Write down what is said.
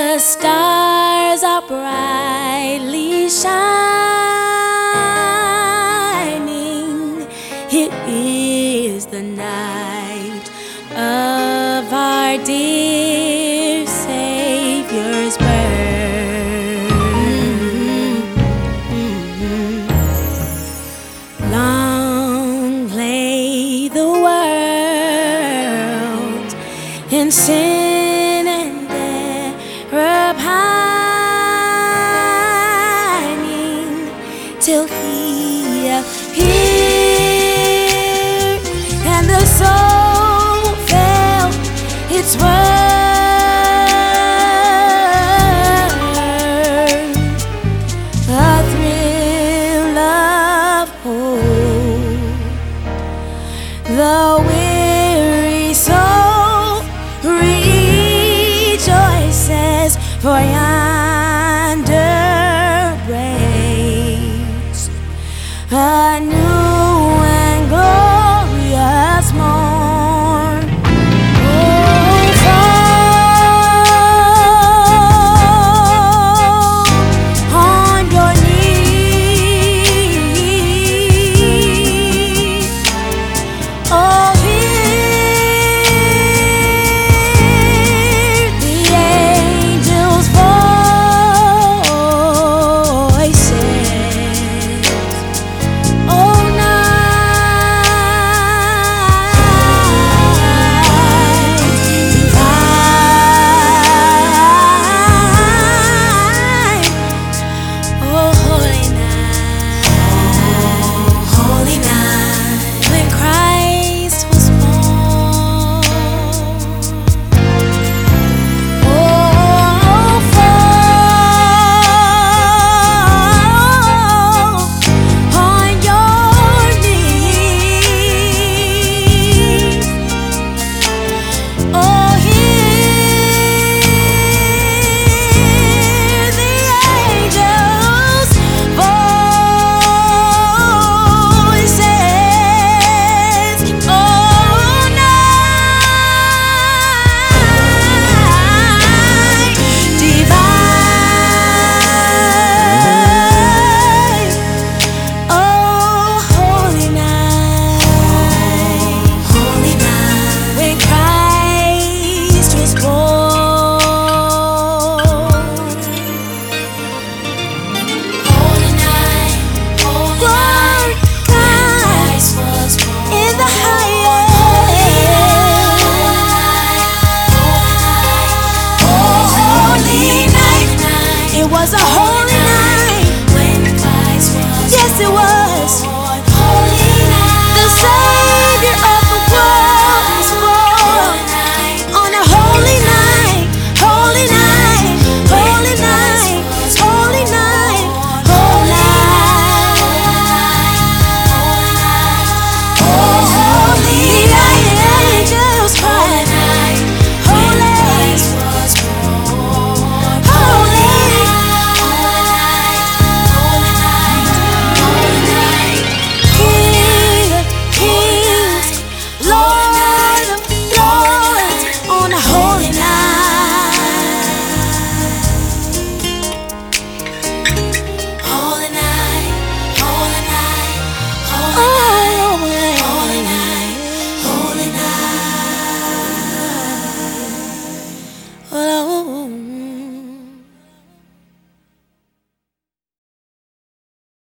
The stars are brightly shining. It is the night of our dear Savior's birth. Long lay the world in sin The weary soul. Rejoices, for